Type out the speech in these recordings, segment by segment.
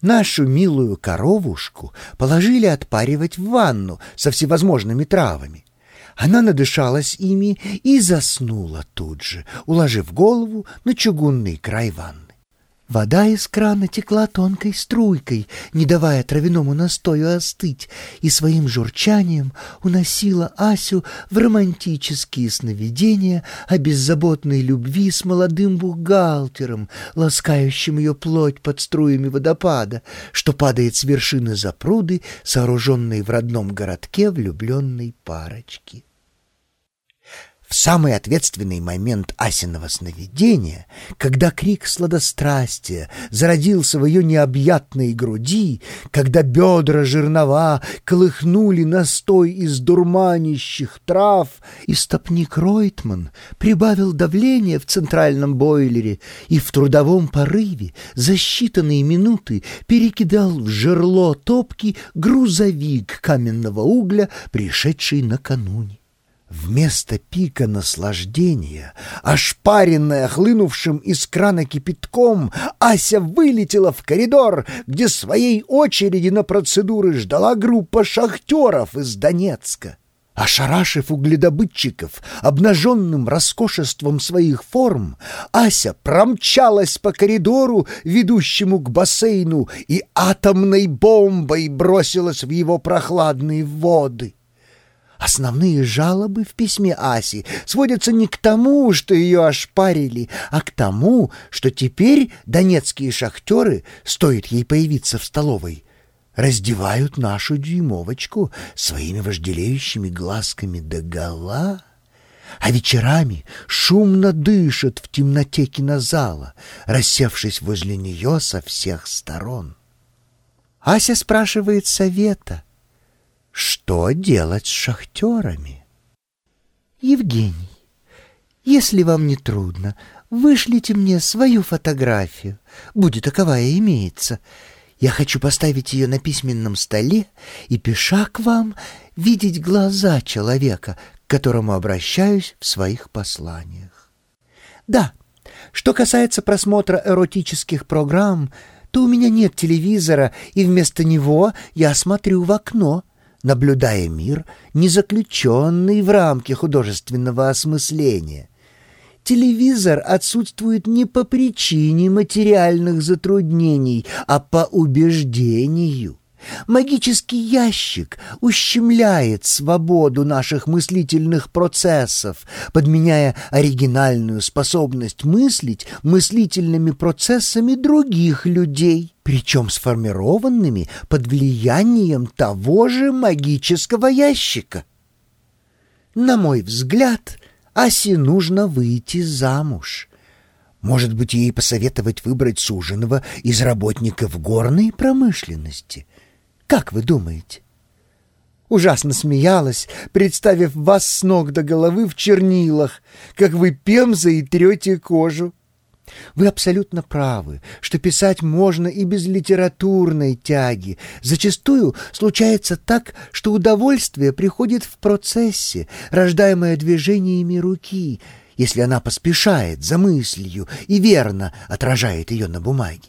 Нашу милую коровушку положили отпаривать в ванну со всевозможными травами. Она надышалась ими и заснула тут же, уложив голову на чугунный край ванны. Вода из крана текла тонкой струйкой, не давая травяному настою остыть, и своим журчанием уносила Асю в романтические сновидения о беззаботной любви с молодым бухгалтером, ласкающим ее плоть под струями водопада, что падает с вершины запруды, сооруженной в родном городке влюбленной парочки. В самый ответственный момент Асиного сновидения, когда крик сладострастия зародился в ее необъятной груди, когда бедра жернова колыхнули настой из дурманящих трав, и стопник Ройтман прибавил давление в центральном бойлере и в трудовом порыве за считанные минуты перекидал в жерло топки грузовик каменного угля, пришедший накануне. Вместо пика наслаждения, ошпаренная хлынувшим из крана кипятком, Ася вылетела в коридор, где своей очереди на процедуры ждала группа шахтеров из Донецка. Ошарашив угледобытчиков обнаженным роскошеством своих форм, Ася промчалась по коридору, ведущему к бассейну, и атомной бомбой бросилась в его прохладные воды. Основные жалобы в письме Аси сводятся не к тому, что ее ошпарили, а к тому, что теперь донецкие шахтеры, стоит ей появиться в столовой, раздевают нашу дюймовочку своими вожделеющими глазками догола, а вечерами шумно дышат в темноте кинозала, рассевшись возле нее со всех сторон. Ася спрашивает совета — что делать с шахтерами? Евгений, если вам не трудно, вышлите мне свою фотографию, будет таковая имеется. Я хочу поставить ее на письменном столе и, пиша к вам, видеть глаза человека, к которому обращаюсь в своих посланиях. Да, что касается просмотра эротических программ, то у меня нет телевизора, и вместо него я смотрю в окно — наблюдая мир, не заключенный в рамки художественного осмысления. Телевизор отсутствует не по причине материальных затруднений, а по убеждению. Магический ящик ущемляет свободу наших мыслительных процессов, подменяя оригинальную способность мыслить мыслительными процессами других людей, причем сформированными под влиянием того же магического ящика. На мой взгляд, Асе нужно выйти замуж. Может быть, ей посоветовать выбрать суженого из работников горной промышленности — как вы думаете?» Ужасно смеялась, представив вас с ног до головы в чернилах, как вы пемзой трете кожу. Вы абсолютно правы, что писать можно и без литературной тяги. Зачастую случается так, что удовольствие приходит в процессе, рождаемое движениями руки, если она поспешает за мыслью и верно отражает ее на бумаге.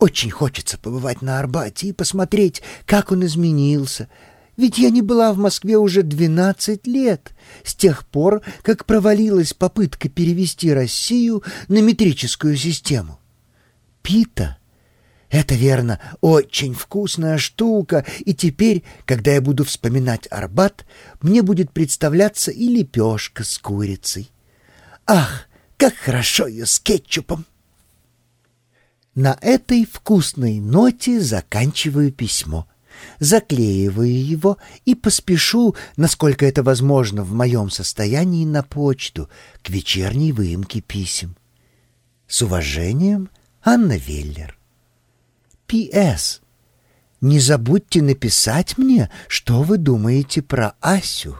Очень хочется побывать на Арбате и посмотреть, как он изменился. Ведь я не была в Москве уже двенадцать лет, с тех пор, как провалилась попытка перевести Россию на метрическую систему. Пита — это, верно, очень вкусная штука, и теперь, когда я буду вспоминать Арбат, мне будет представляться и лепешка с курицей. Ах, как хорошо ее с кетчупом! На этой вкусной ноте заканчиваю письмо, заклеиваю его и поспешу, насколько это возможно в моем состоянии, на почту к вечерней выемке писем. С уважением, Анна Веллер. П.С. Не забудьте написать мне, что вы думаете про Асю.